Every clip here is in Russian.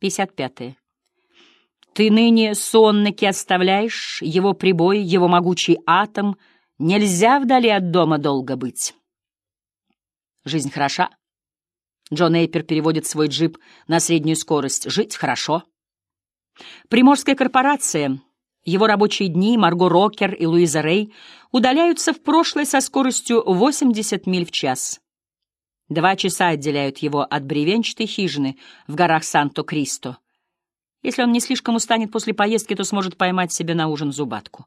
55. Ты ныне сонники оставляешь, его прибой, его могучий атом, нельзя вдали от дома долго быть. Жизнь хороша. Джон Эйпер переводит свой джип на среднюю скорость. Жить хорошо. Приморская корпорация, его рабочие дни, Марго Рокер и Луиза Рей удаляются в прошлое со скоростью 80 миль в час. Два часа отделяют его от бревенчатой хижины в горах Санто-Кристо. Если он не слишком устанет после поездки, то сможет поймать себе на ужин зубатку.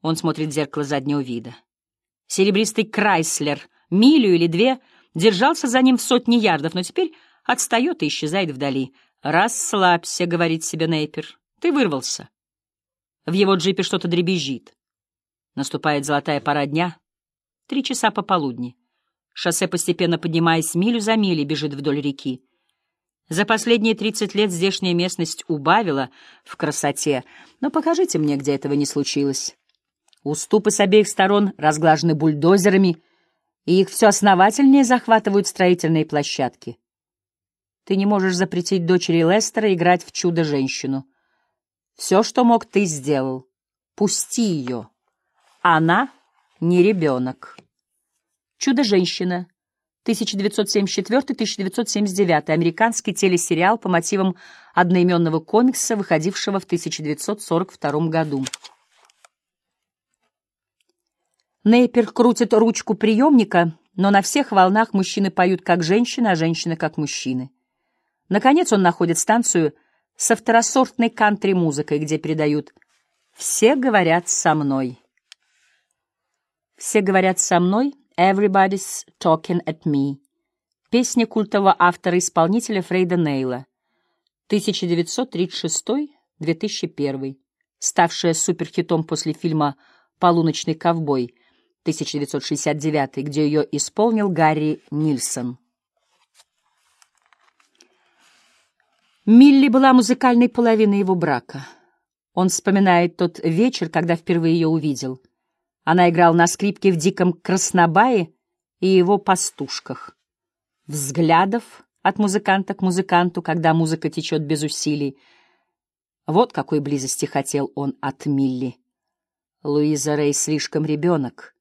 Он смотрит в зеркало заднего вида. Серебристый Крайслер, милю или две, держался за ним в сотни ярдов, но теперь отстает и исчезает вдали. «Расслабься», — говорит себе Нейпер, — «ты вырвался». В его джипе что-то дребезжит. Наступает золотая пора дня. Три часа пополудни. Шоссе, постепенно поднимаясь милю за милей, бежит вдоль реки. За последние тридцать лет здешняя местность убавила в красоте, но покажите мне, где этого не случилось. Уступы с обеих сторон разглажены бульдозерами, и их все основательнее захватывают строительные площадки. Ты не можешь запретить дочери Лестера играть в чудо-женщину. Все, что мог, ты сделал. Пусти ее. Она не ребенок. Чудо-женщина. 1974-1979. Американский телесериал по мотивам одноименного комикса, выходившего в 1942 году. Нейпер крутит ручку приемника, но на всех волнах мужчины поют как женщины, а женщины как мужчины. Наконец он находит станцию со второсортной кантри-музыкой, где передают «Все говорят со мной». «Все говорят со мной» Everybody's Talking at Me. Песня культового автора-исполнителя Фрейда Нейла. 1936-2001. Ставшая суперхитом после фильма «Полуночный ковбой» 1969, где ее исполнил Гарри Нильсон. Милли была музыкальной половиной его брака. Он вспоминает тот вечер, когда впервые ее увидел — она играла на скрипке в «Диком Краснобае» и его пастушках. Взглядов от музыканта к музыканту, когда музыка течет без усилий. Вот какой близости хотел он от Милли. Луиза Рей слишком ребенок.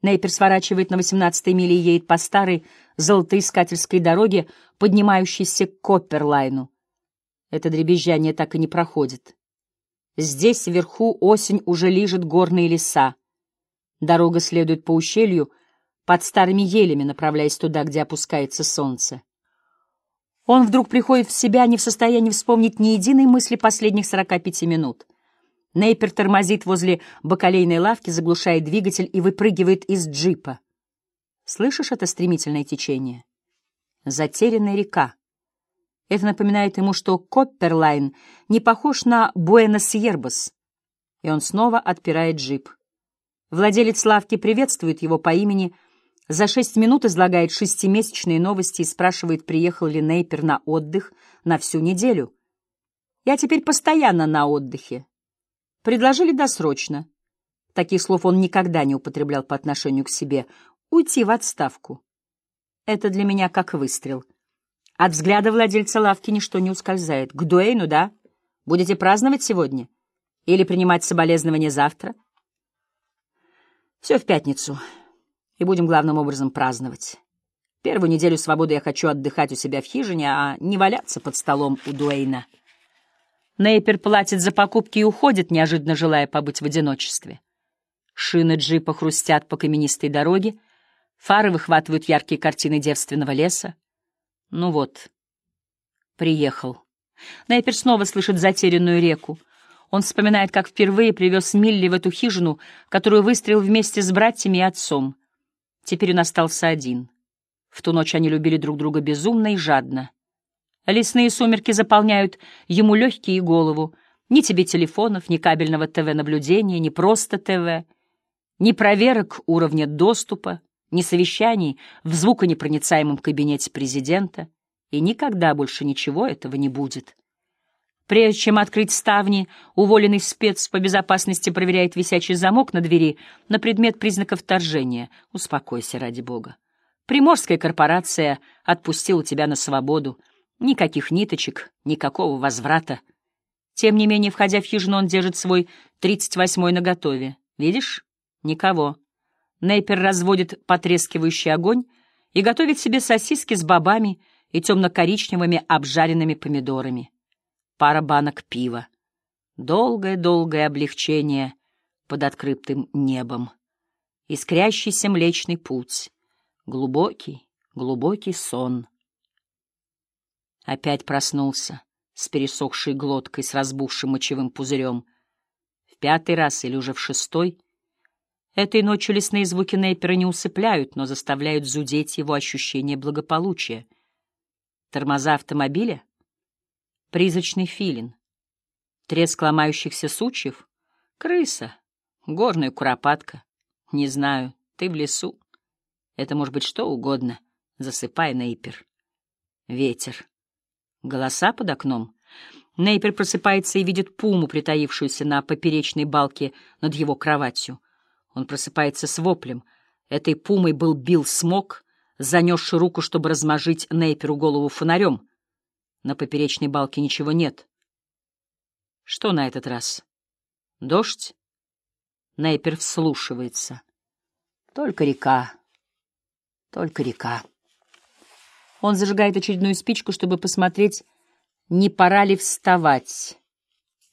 Нейпер сворачивает на 18-й миле и едет по старой золотоискательской дороге, поднимающейся к Копперлайну. Это дребезжание так и не проходит. Здесь вверху осень уже лижет горные леса. Дорога следует по ущелью, под старыми елями, направляясь туда, где опускается солнце. Он вдруг приходит в себя, не в состоянии вспомнить ни единой мысли последних 45 минут. Нейпер тормозит возле бакалейной лавки, заглушает двигатель и выпрыгивает из джипа. Слышишь это стремительное течение? Затерянная река. Это напоминает ему, что Копперлайн не похож на Буэнос-Ербас. И он снова отпирает джип. Владелец лавки приветствует его по имени, за шесть минут излагает шестимесячные новости и спрашивает, приехал ли Нейпер на отдых на всю неделю. «Я теперь постоянно на отдыхе». Предложили досрочно. Таких слов он никогда не употреблял по отношению к себе. «Уйти в отставку». Это для меня как выстрел. От взгляда владельца лавки ничто не ускользает. «К Дуэйну, да? Будете праздновать сегодня? Или принимать соболезнования завтра?» Все в пятницу. И будем главным образом праздновать. Первую неделю свободы я хочу отдыхать у себя в хижине, а не валяться под столом у Дуэйна. Нейпер платит за покупки и уходит, неожиданно желая побыть в одиночестве. Шины джипа хрустят по каменистой дороге, фары выхватывают яркие картины девственного леса. Ну вот, приехал. Нейпер снова слышит затерянную реку. Он вспоминает, как впервые привез Милли в эту хижину, которую выстроил вместе с братьями и отцом. Теперь он остался один. В ту ночь они любили друг друга безумно и жадно. Лесные сумерки заполняют ему легкие голову. Ни тебе телефонов, ни кабельного ТВ-наблюдения, ни просто ТВ, ни проверок уровня доступа, ни совещаний в звуконепроницаемом кабинете президента. И никогда больше ничего этого не будет. Прежде чем открыть ставни, уволенный спец по безопасности проверяет висячий замок на двери на предмет признаков вторжения. Успокойся, ради бога. Приморская корпорация отпустила тебя на свободу. Никаких ниточек, никакого возврата. Тем не менее, входя в хижину, он держит свой тридцать восьмой наготове. Видишь? Никого. Нейпер разводит потрескивающий огонь и готовит себе сосиски с бобами и темно-коричневыми обжаренными помидорами. Пара банок пива. Долгое-долгое облегчение под открытым небом. Искрящийся млечный путь. Глубокий, глубокий сон. Опять проснулся с пересохшей глоткой, с разбухшим мочевым пузырем. В пятый раз или уже в шестой. Этой ночью лесные звуки Нейпера не усыпляют, но заставляют зудеть его ощущение благополучия. Тормоза автомобиля? Призрачный филин. Треск ломающихся сучьев? Крыса. Горная куропатка. Не знаю, ты в лесу. Это может быть что угодно. Засыпай, Нейпер. Ветер. Голоса под окном. Нейпер просыпается и видит пуму, притаившуюся на поперечной балке над его кроватью. Он просыпается с воплем. Этой пумой был Билл Смок, занесший руку, чтобы размажить Нейперу голову фонарем. На поперечной балке ничего нет. Что на этот раз? Дождь? Нейпер вслушивается. Только река. Только река. Он зажигает очередную спичку, чтобы посмотреть, не пора ли вставать.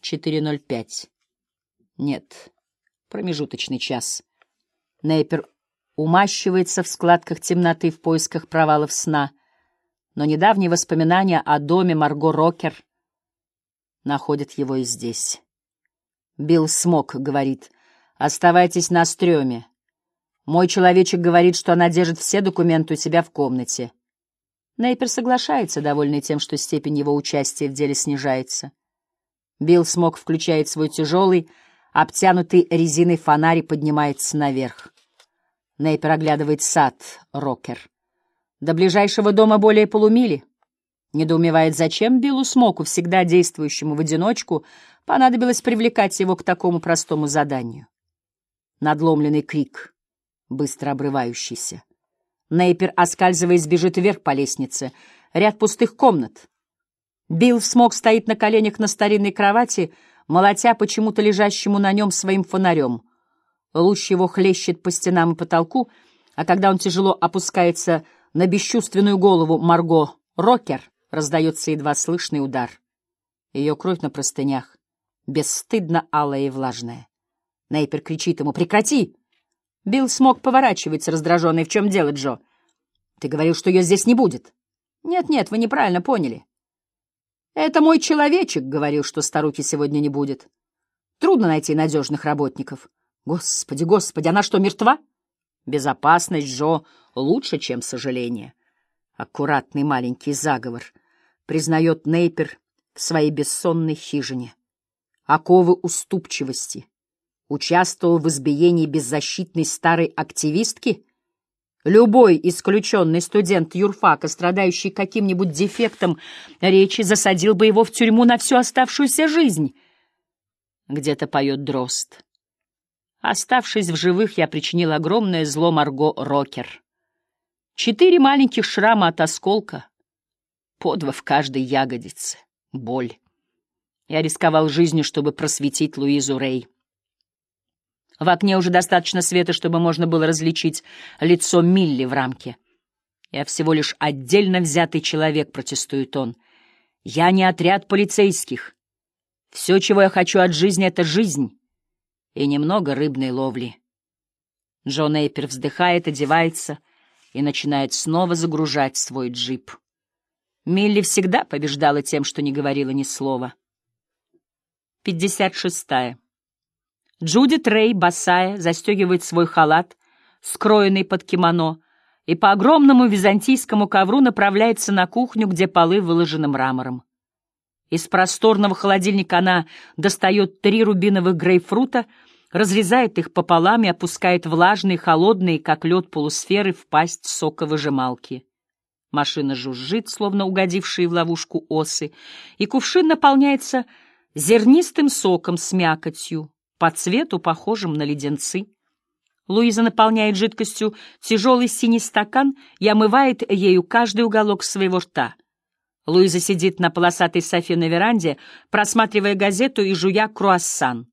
4.05. Нет, промежуточный час. Нейпер умащивается в складках темноты в поисках провалов сна, но недавние воспоминания о доме Марго Рокер находят его и здесь. Билл Смок говорит, «Оставайтесь на стреме. Мой человечек говорит, что она держит все документы у себя в комнате». Нейпер соглашается, довольный тем, что степень его участия в деле снижается. Билл Смок включает свой тяжелый, обтянутый резиной фонарь и поднимается наверх. Нейпер оглядывает сад, Рокер. До ближайшего дома более полумили. Недоумевает, зачем Биллу Смоку, всегда действующему в одиночку, понадобилось привлекать его к такому простому заданию. Надломленный крик, быстро обрывающийся. Нейпер, оскальзываясь, бежит вверх по лестнице. Ряд пустых комнат. Билл Смок стоит на коленях на старинной кровати, молотя почему-то лежащему на нем своим фонарем. Луч его хлещет по стенам и потолку, а когда он тяжело опускается на бесчувственную голову Марго Рокер, раздается едва слышный удар. Ее кровь на простынях, бесстыдно алая и влажная. Нейпер кричит ему «Прекрати!» Билл смог поворачиваться, раздраженный. «В чем дело, Джо? Ты говорил, что ее здесь не будет». «Нет-нет, вы неправильно поняли». «Это мой человечек говорил, что старухи сегодня не будет. Трудно найти надежных работников». «Господи, господи, она что, мертва?» «Безопасность, Джо, лучше, чем сожаление». Аккуратный маленький заговор, признает Нейпер в своей бессонной хижине. Оковы уступчивости — участвовал в избиении беззащитной старой активистки? Любой исключенный студент юрфака, страдающий каким-нибудь дефектом речи, засадил бы его в тюрьму на всю оставшуюся жизнь. Где-то поет дрозд. Оставшись в живых, я причинил огромное зло Марго Рокер. Четыре маленьких шрама от осколка, по два в каждой ягодице, боль. Я рисковал жизнью, чтобы просветить Луизу Рей. В окне уже достаточно света, чтобы можно было различить лицо Милли в рамке. «Я всего лишь отдельно взятый человек», — протестует он. «Я не отряд полицейских. Все, чего я хочу от жизни, — это жизнь и немного рыбной ловли». Джон Эйпер вздыхает, одевается и начинает снова загружать свой джип. Милли всегда побеждала тем, что не говорила ни слова. Пятьдесят шестая. Джудит Рэй, босая, застегивает свой халат, скроенный под кимоно, и по огромному византийскому ковру направляется на кухню, где полы выложены мрамором. Из просторного холодильника она достает три рубиновых грейпфрута, разрезает их пополам и опускает влажные, холодные, как лед полусферы, в пасть соковыжималки. Машина жужжит, словно угодившие в ловушку осы, и кувшин наполняется зернистым соком с мякотью, по цвету похожим на леденцы. Луиза наполняет жидкостью тяжелый синий стакан и омывает ею каждый уголок своего рта. Луиза сидит на полосатой софе на веранде, просматривая газету и жуя круассан.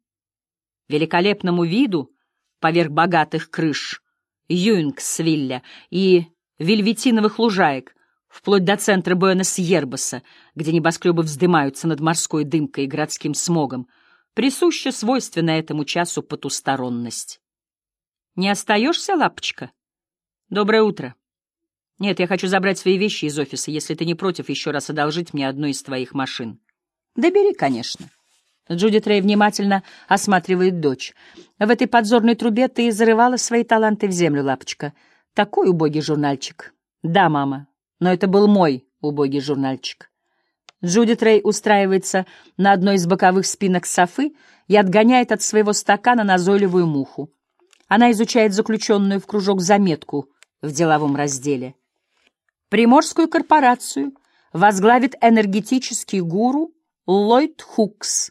Великолепному виду, поверх богатых крыш, Юингсвилля и вельветиновых лужаек, вплоть до центра Буэнос-Ербаса, где небоскребы вздымаются над морской дымкой и городским смогом, присуща свойственная этому часу потусторонность. «Не остаешься, лапочка?» «Доброе утро». «Нет, я хочу забрать свои вещи из офиса, если ты не против еще раз одолжить мне одну из твоих машин». «Да бери, конечно». Джуди Трей внимательно осматривает дочь. «В этой подзорной трубе ты зарывала свои таланты в землю, лапочка. Такой убогий журнальчик». «Да, мама, но это был мой убогий журнальчик». Джуди Трей устраивается на одной из боковых спинок Софы и отгоняет от своего стакана назойливую муху. Она изучает заключенную в кружок заметку в деловом разделе. Приморскую корпорацию возглавит энергетический гуру Ллойд Хукс.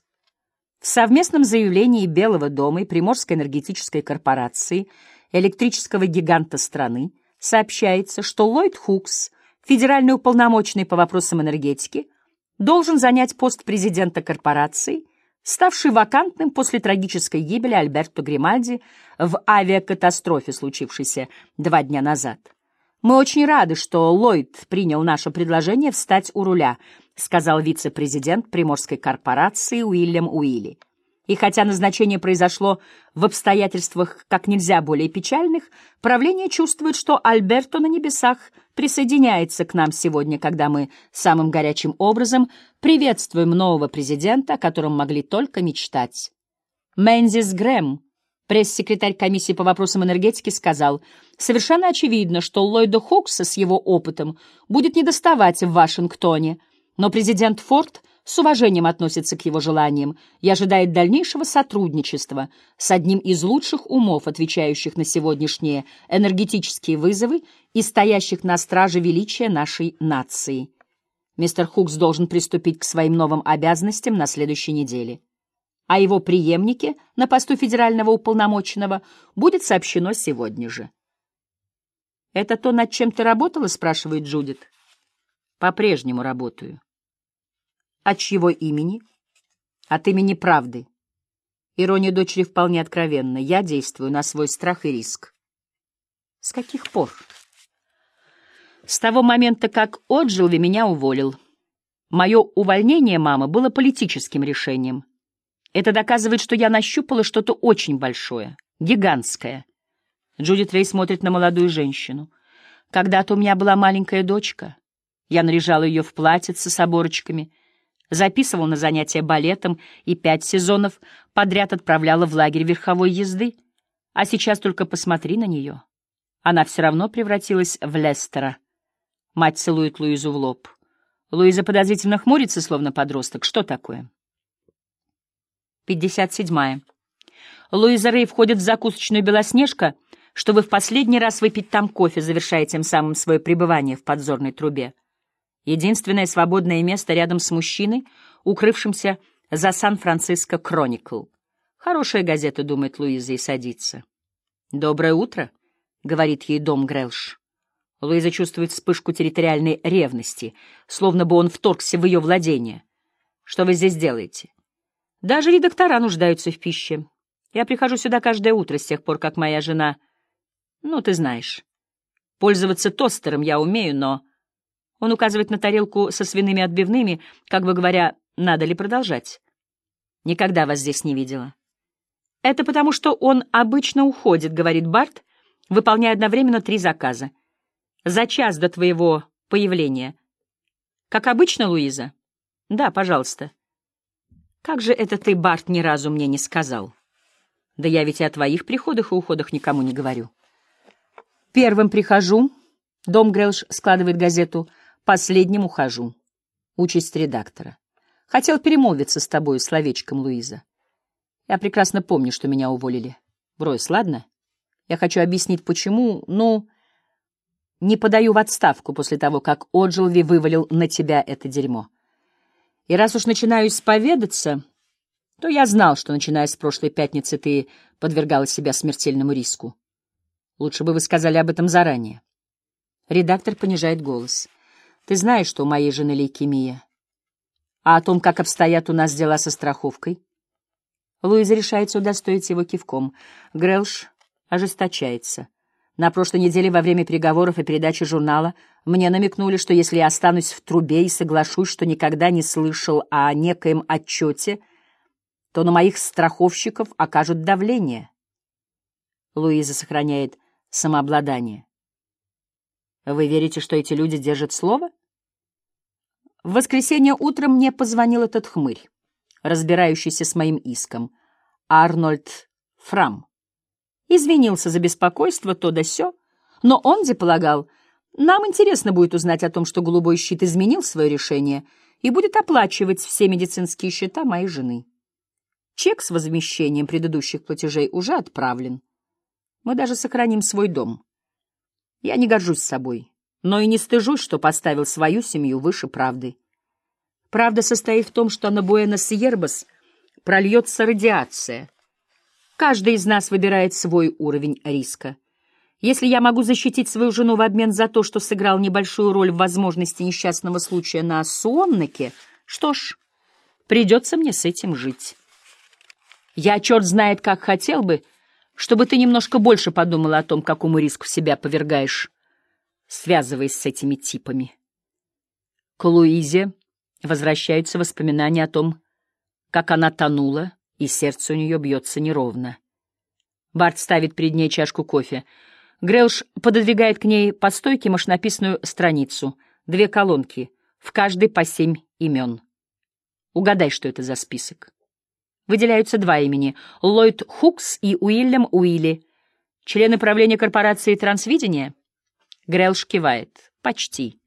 В совместном заявлении Белого дома и Приморской энергетической корпорации, электрического гиганта страны, сообщается, что Ллойд Хукс, федеральный уполномоченный по вопросам энергетики, должен занять пост президента корпорации, ставший вакантным после трагической гибели Альберто Гримальди в авиакатастрофе, случившейся два дня назад. «Мы очень рады, что Ллойд принял наше предложение встать у руля», сказал вице-президент Приморской корпорации Уильям Уилли. И хотя назначение произошло в обстоятельствах как нельзя более печальных, правление чувствует, что Альберто на небесах присоединяется к нам сегодня, когда мы самым горячим образом приветствуем нового президента, о котором могли только мечтать. Мензис Грэм, Пресс-секретарь комиссии по вопросам энергетики сказал, «Совершенно очевидно, что Ллойда Хокса с его опытом будет недоставать в Вашингтоне, но президент Форд с уважением относится к его желаниям и ожидает дальнейшего сотрудничества с одним из лучших умов, отвечающих на сегодняшние энергетические вызовы и стоящих на страже величия нашей нации. Мистер Хукс должен приступить к своим новым обязанностям на следующей неделе о его преемнике на посту федерального уполномоченного будет сообщено сегодня же. «Это то, над чем ты работала?» — спрашивает Джудит. «По-прежнему работаю». «От чьего имени?» «От имени правды». Ирония дочери вполне откровенна. Я действую на свой страх и риск. С каких пор? С того момента, как Отжилви меня уволил. Мое увольнение, мама, было политическим решением. Это доказывает, что я нащупала что-то очень большое, гигантское. Джуди Трей смотрит на молодую женщину. Когда-то у меня была маленькая дочка. Я наряжала ее в платьице с оборочками, записывала на занятия балетом и пять сезонов подряд отправляла в лагерь верховой езды. А сейчас только посмотри на нее. Она все равно превратилась в Лестера. Мать целует Луизу в лоб. Луиза подозрительно хмурится, словно подросток. Что такое? 57. Луиза Рэй входит в закусочную «Белоснежка», чтобы в последний раз выпить там кофе, завершая тем самым свое пребывание в подзорной трубе. Единственное свободное место рядом с мужчиной, укрывшимся за Сан-Франциско Кроникл. Хорошая газета, думает Луиза, и садится. «Доброе утро», — говорит ей дом Грэлш. Луиза чувствует вспышку территориальной ревности, словно бы он вторгся в ее владение. «Что вы здесь делаете?» Даже редактора нуждаются в пище. Я прихожу сюда каждое утро с тех пор, как моя жена... Ну, ты знаешь. Пользоваться тостером я умею, но... Он указывает на тарелку со свиными отбивными, как бы говоря, надо ли продолжать. Никогда вас здесь не видела. Это потому, что он обычно уходит, говорит Барт, выполняя одновременно три заказа. За час до твоего появления. Как обычно, Луиза? Да, пожалуйста. Как же это ты, Барт, ни разу мне не сказал? Да я ведь и о твоих приходах и уходах никому не говорю. Первым прихожу, Дом Грэлш складывает газету, последним ухожу. Участь редактора. Хотел перемолвиться с тобой словечком, Луиза. Я прекрасно помню, что меня уволили. Брось, ладно? Я хочу объяснить, почему, ну, не подаю в отставку после того, как Оджилви вывалил на тебя это дерьмо. И раз уж начинаю исповедаться, то я знал, что, начиная с прошлой пятницы, ты подвергала себя смертельному риску. Лучше бы вы сказали об этом заранее. Редактор понижает голос. Ты знаешь, что у моей жены лейкемия. А о том, как обстоят у нас дела со страховкой? Луиза решается удостоить его кивком. Грэлш ожесточается. На прошлой неделе во время переговоров и передачи журнала мне намекнули, что если я останусь в трубе и соглашусь, что никогда не слышал о некоем отчете, то на моих страховщиков окажут давление. Луиза сохраняет самообладание. Вы верите, что эти люди держат слово? В воскресенье утром мне позвонил этот хмырь, разбирающийся с моим иском, Арнольд Фрам. Извинился за беспокойство, то да сё, но он где полагал, нам интересно будет узнать о том, что голубой щит изменил свое решение и будет оплачивать все медицинские счета моей жены. Чек с возмещением предыдущих платежей уже отправлен. Мы даже сохраним свой дом. Я не горжусь собой но и не стыжусь, что поставил свою семью выше правды. Правда состоит в том, что на Буэнос-Ербас прольется радиация. Каждый из нас выбирает свой уровень риска. Если я могу защитить свою жену в обмен за то, что сыграл небольшую роль в возможности несчастного случая на Суоннаке, что ж, придется мне с этим жить. Я, черт знает, как хотел бы, чтобы ты немножко больше подумала о том, какому риску себя повергаешь связываясь с этими типами. К Луизе возвращаются воспоминания о том, как она тонула, и сердце у нее бьется неровно. Барт ставит перед ней чашку кофе. Грелш пододвигает к ней по стойке машинописную страницу, две колонки, в каждой по семь имен. Угадай, что это за список. Выделяются два имени — Ллойд Хукс и Уильям Уилли, члены правления корпорации «Трансвидение», Грелш кивает. Почти.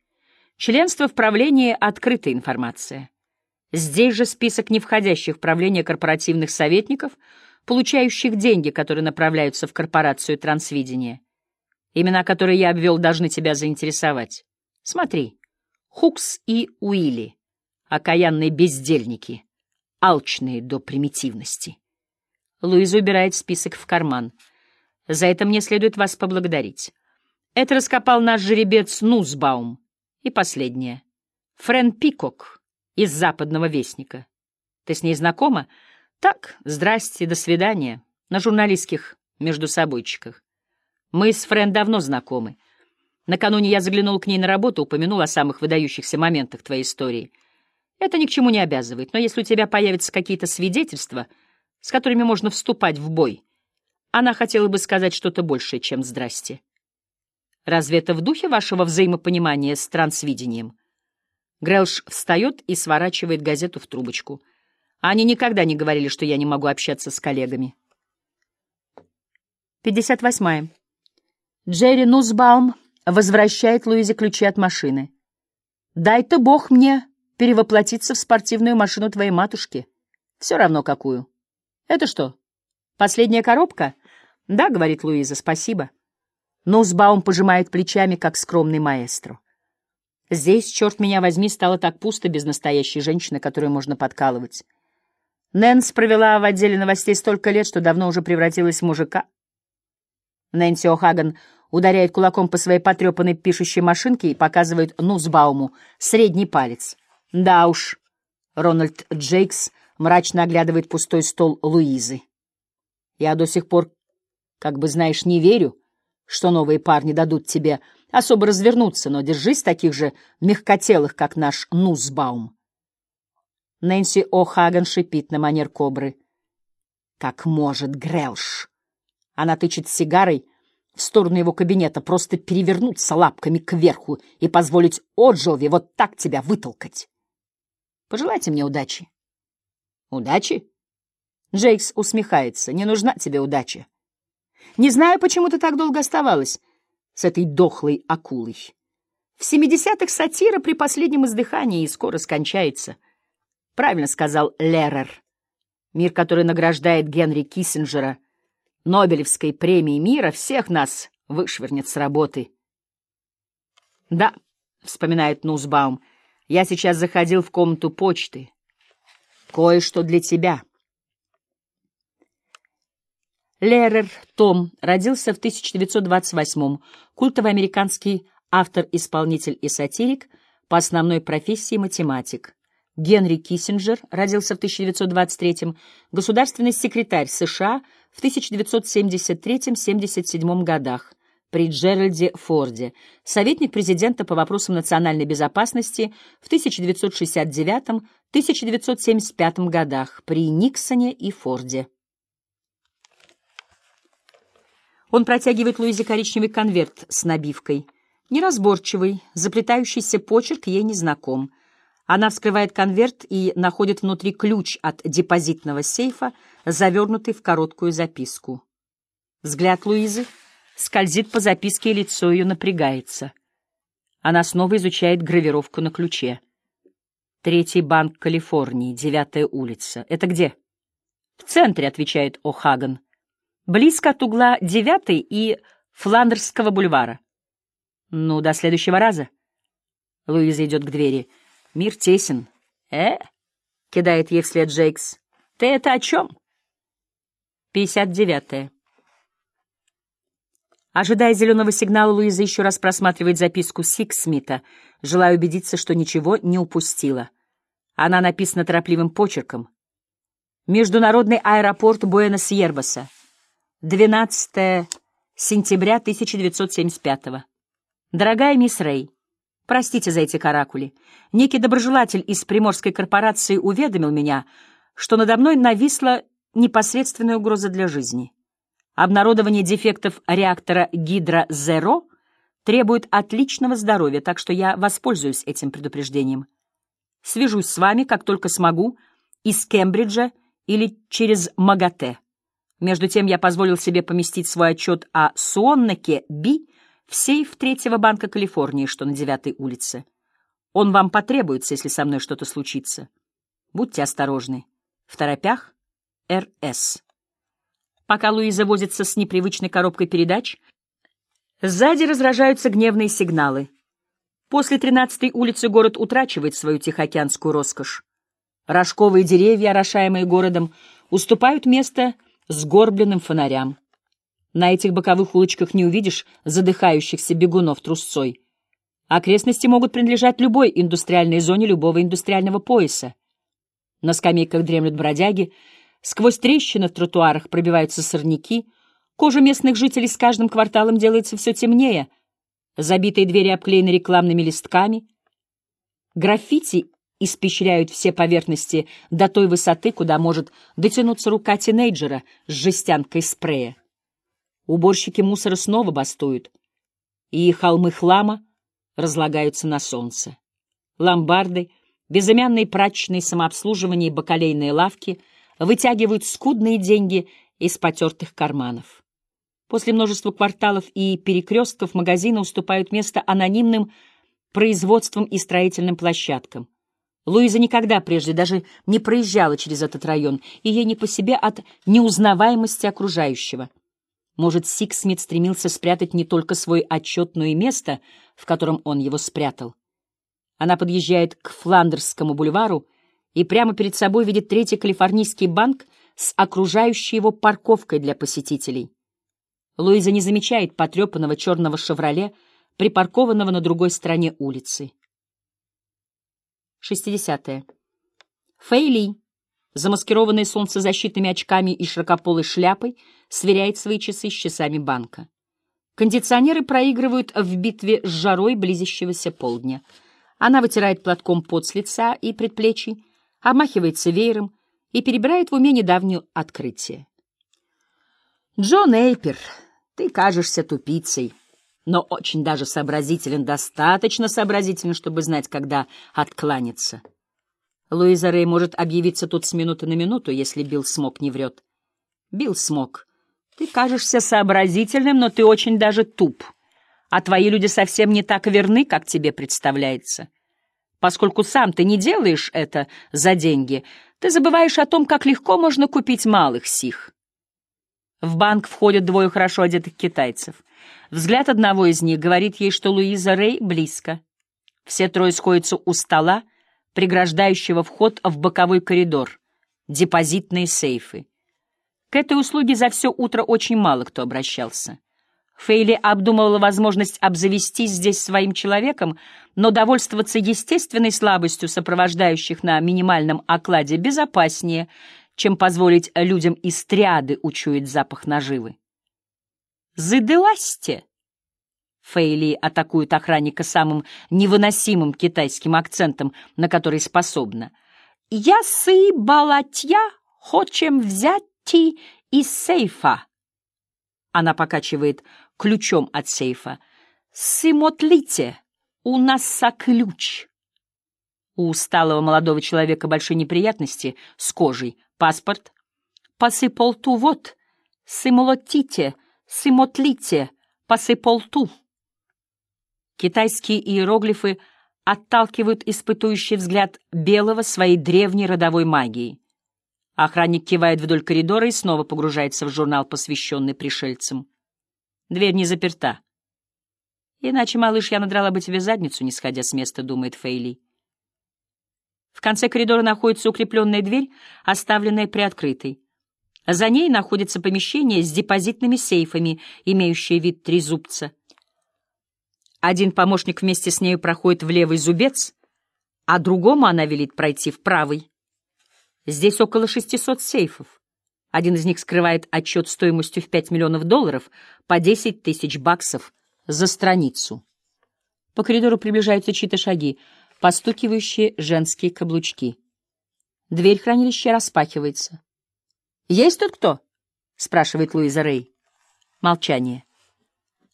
Членство в правлении — открытая информация. Здесь же список не входящих в правление корпоративных советников, получающих деньги, которые направляются в корпорацию трансвидения. Имена, которые я обвел, должны тебя заинтересовать. Смотри. Хукс и Уилли. Окаянные бездельники. Алчные до примитивности. Луиза убирает список в карман. За это мне следует вас поблагодарить. Это раскопал наш жеребец Нусбаум. И последнее. Френ Пикок из «Западного вестника». Ты с ней знакома? Так, здрасте, до свидания. На журналистских междусобойчиках. Мы с Френ давно знакомы. Накануне я заглянул к ней на работу, упомянул о самых выдающихся моментах твоей истории. Это ни к чему не обязывает, но если у тебя появятся какие-то свидетельства, с которыми можно вступать в бой, она хотела бы сказать что-то большее, чем «здрасте». Разве это в духе вашего взаимопонимания с трансвидением? Грэлш встает и сворачивает газету в трубочку. Они никогда не говорили, что я не могу общаться с коллегами. 58. Джерри Нусбаум возвращает Луизе ключи от машины. «Дай-то Бог мне перевоплотиться в спортивную машину твоей матушки. Все равно какую. Это что, последняя коробка?» «Да», — говорит Луиза, — «спасибо». Нусбаум пожимает плечами, как скромный маэстро. Здесь, черт меня возьми, стало так пусто без настоящей женщины, которую можно подкалывать. Нэнс провела в отделе новостей столько лет, что давно уже превратилась в мужика. Нэнси О'Хаган ударяет кулаком по своей потрепанной пишущей машинке и показывает Нусбауму средний палец. Да уж, Рональд Джейкс мрачно оглядывает пустой стол Луизы. Я до сих пор, как бы знаешь, не верю, что новые парни дадут тебе особо развернуться, но держись таких же мягкотелых, как наш Нусбаум. Нэнси О'Хаган шипит на манер кобры. Как может Грэлш? Она тычет сигарой в сторону его кабинета, просто перевернуться лапками кверху и позволить О'Джови вот так тебя вытолкать. Пожелайте мне удачи. Удачи? Джейкс усмехается. Не нужна тебе удача. Не знаю, почему ты так долго оставалась с этой дохлой акулой. В семидесятых сатира при последнем издыхании и скоро скончается. Правильно сказал Лерер. Мир, который награждает Генри Киссинджера Нобелевской премией мира, всех нас вышвырнет с работы. Да, вспоминает Нусбаум, я сейчас заходил в комнату почты. Кое-что для тебя. Лерер Том родился в 1928-м, культовый американский автор-исполнитель и сатирик, по основной профессии математик. Генри Киссинджер родился в 1923 государственный секретарь США в 1973-77 годах при Джеральде Форде, советник президента по вопросам национальной безопасности в 1969-1975 годах при Никсоне и Форде. Он протягивает Луизе коричневый конверт с набивкой. Неразборчивый, заплетающийся почерк ей незнаком. Она вскрывает конверт и находит внутри ключ от депозитного сейфа, завернутый в короткую записку. Взгляд Луизы скользит по записке, и лицо ее напрягается. Она снова изучает гравировку на ключе. Третий банк Калифорнии, девятая улица. Это где? В центре, отвечает О'Хаган близко от угла 9 и Фландерского бульвара. Ну, до следующего раза. Луиза идет к двери. Мир тесен. Э? Кидает ей вслед Джейкс. Ты это о чем? 59. Ожидая зеленого сигнала, Луиза еще раз просматривает записку Сикс Смита, желая убедиться, что ничего не упустила. Она написана торопливым почерком. Международный аэропорт Буэнос-Ербаса. 12 сентября 1975 -го. Дорогая мисс Рэй, простите за эти каракули. Некий доброжелатель из приморской корпорации уведомил меня, что надо мной нависла непосредственная угроза для жизни. Обнародование дефектов реактора Гидро-Зеро требует отличного здоровья, так что я воспользуюсь этим предупреждением. Свяжусь с вами, как только смогу, из Кембриджа или через МАГАТЭ. Между тем я позволил себе поместить свой отчет о Суоннаке Би в сейф Третьего банка Калифорнии, что на девятой улице. Он вам потребуется, если со мной что-то случится. Будьте осторожны. В торопях РС. Пока Луиза возится с непривычной коробкой передач, сзади разражаются гневные сигналы. После тринадцатой улицы город утрачивает свою тихоокеанскую роскошь. Рожковые деревья, орошаемые городом, уступают место сгорбленным фонарям. На этих боковых улочках не увидишь задыхающихся бегунов трусцой. Окрестности могут принадлежать любой индустриальной зоне любого индустриального пояса. На скамейках дремлют бродяги, сквозь трещины в тротуарах пробиваются сорняки, кожа местных жителей с каждым кварталом делается все темнее, забитые двери обклеены рекламными листками, граффити испещряют все поверхности до той высоты, куда может дотянуться рука тинейджера с жестянкой спрея. Уборщики мусора снова бастуют, и холмы хлама разлагаются на солнце. Ломбарды, безымянные прачечные самообслуживания и бакалейные лавки вытягивают скудные деньги из потертых карманов. После множества кварталов и перекрестков магазины уступают место анонимным производствам и строительным площадкам. Луиза никогда прежде даже не проезжала через этот район, и ей не по себе от неузнаваемости окружающего. Может, Сиксмит стремился спрятать не только свой отчет, но и место, в котором он его спрятал. Она подъезжает к Фландерскому бульвару и прямо перед собой видит третий калифорнийский банк с окружающей его парковкой для посетителей. Луиза не замечает потрепанного черного «Шевроле», припаркованного на другой стороне улицы. 60-е. Фейли, замаскированный солнцезащитными очками и широкополой шляпой, сверяет свои часы с часами банка. Кондиционеры проигрывают в битве с жарой близящегося полдня. Она вытирает платком пот с лица и предплечий, обмахивается веером и перебирает в уме недавнее открытие. «Джон Эйпер, ты кажешься тупицей», но очень даже сообразителен, достаточно сообразителен, чтобы знать, когда откланяться. Луиза Рэй может объявиться тут с минуты на минуту, если Билл Смок не врет. Билл Смок, ты кажешься сообразительным, но ты очень даже туп, а твои люди совсем не так верны, как тебе представляется. Поскольку сам ты не делаешь это за деньги, ты забываешь о том, как легко можно купить малых сих. В банк входят двое хорошо одетых китайцев — Взгляд одного из них говорит ей, что Луиза Рэй близко. Все трое сходятся у стола, преграждающего вход в боковой коридор, депозитные сейфы. К этой услуге за все утро очень мало кто обращался. Фейли обдумывала возможность обзавестись здесь своим человеком, но довольствоваться естественной слабостью сопровождающих на минимальном окладе безопаснее, чем позволить людям из триады учуять запах наживы. «Заделасте!» Фейли атакует охранника самым невыносимым китайским акцентом, на который способна. «Я сы балатья хочем взять из сейфа». Она покачивает ключом от сейфа. «Сымотлите, у нас со ключ». У усталого молодого человека большие неприятности с кожей. Паспорт. «Посыполту вот, сымолотите, сымотлите, посыполту». Китайские иероглифы отталкивают испытующий взгляд белого своей древней родовой магией. Охранник кивает вдоль коридора и снова погружается в журнал, посвященный пришельцам. Дверь не заперта. Иначе, малыш, я надрала бы тебе задницу, не сходя с места, думает Фейли. В конце коридора находится укрепленная дверь, оставленная приоткрытой. За ней находится помещение с депозитными сейфами, имеющее вид трезубца. Один помощник вместе с нею проходит в левый зубец, а другому она велит пройти в правый. Здесь около 600 сейфов. Один из них скрывает отчет стоимостью в 5 миллионов долларов по 10 тысяч баксов за страницу. По коридору приближаются чьи-то шаги, постукивающие женские каблучки. Дверь хранилища распахивается. «Есть тут кто?» — спрашивает Луиза Рэй. Молчание.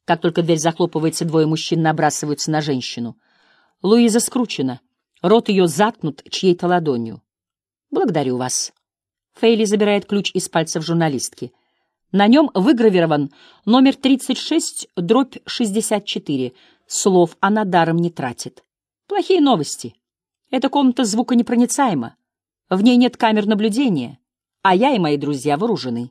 Как только дверь захлопывается, двое мужчин набрасываются на женщину. Луиза скручена, рот ее заткнут чьей-то ладонью. «Благодарю вас». Фейли забирает ключ из пальцев журналистки. На нем выгравирован номер 36, дробь 64. Слов она даром не тратит. Плохие новости. Эта комната звуконепроницаема. В ней нет камер наблюдения, а я и мои друзья вооружены.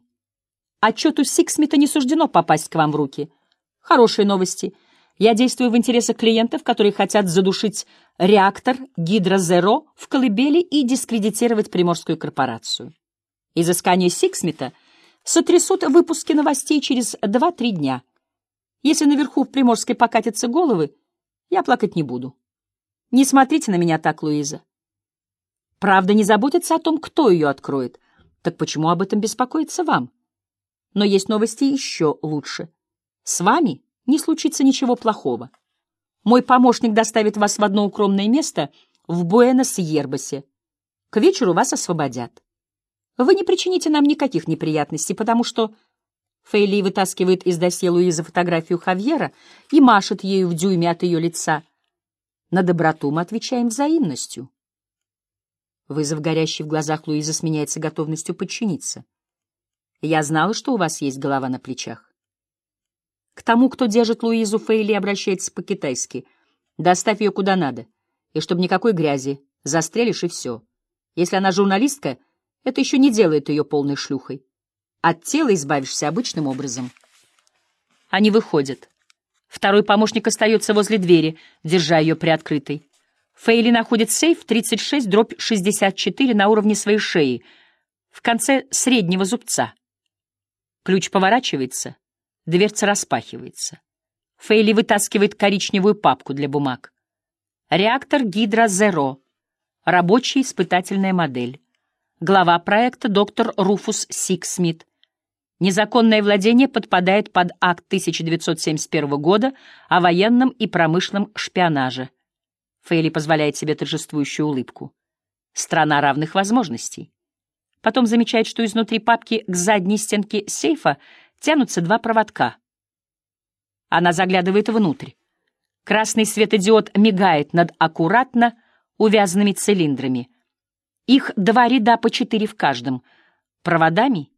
Отчету Сиксмита не суждено попасть к вам в руки. Хорошие новости — я действую в интересах клиентов, которые хотят задушить реактор Гидрозеро в колыбели и дискредитировать Приморскую корпорацию. Изыскания Сиксмита сотрясут выпуски новостей через 2-3 дня. Если наверху в Приморской покатятся головы, я плакать не буду. Не смотрите на меня так, Луиза. Правда не заботится о том, кто ее откроет. Так почему об этом беспокоиться вам? Но есть новости еще лучше. С вами не случится ничего плохого. Мой помощник доставит вас в одно укромное место в Буэнос-Ербасе. К вечеру вас освободят. Вы не причините нам никаких неприятностей, потому что... Фейли вытаскивает из досье Луизы фотографию Хавьера и машет ею в дюйме от ее лица. На доброту мы отвечаем взаимностью. Вызов, горящий в глазах Луизы, сменяется готовностью подчиниться. Я знала, что у вас есть голова на плечах. К тому, кто держит Луизу Фейли, обращается по-китайски. Доставь ее куда надо. И чтобы никакой грязи. Застрелишь и все. Если она журналистка, это еще не делает ее полной шлюхой. От тела избавишься обычным образом. Они выходят. Второй помощник остается возле двери, держа ее приоткрытой. Фейли находит сейф 36 дробь 64 на уровне своей шеи, в конце среднего зубца. Ключ поворачивается — Дверца распахивается. Фейли вытаскивает коричневую папку для бумаг. Реактор Гидро Зеро. Рабочая испытательная модель. Глава проекта доктор Руфус Сиксмит. Незаконное владение подпадает под акт 1971 года о военном и промышленном шпионаже. Фейли позволяет себе торжествующую улыбку. Страна равных возможностей. Потом замечает, что изнутри папки к задней стенке сейфа тянутся два проводка. Она заглядывает внутрь. Красный светодиод мигает над аккуратно увязанными цилиндрами. Их два ряда по четыре в каждом, проводами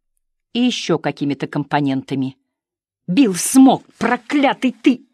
и еще какими-то компонентами. «Билл смог, проклятый ты!»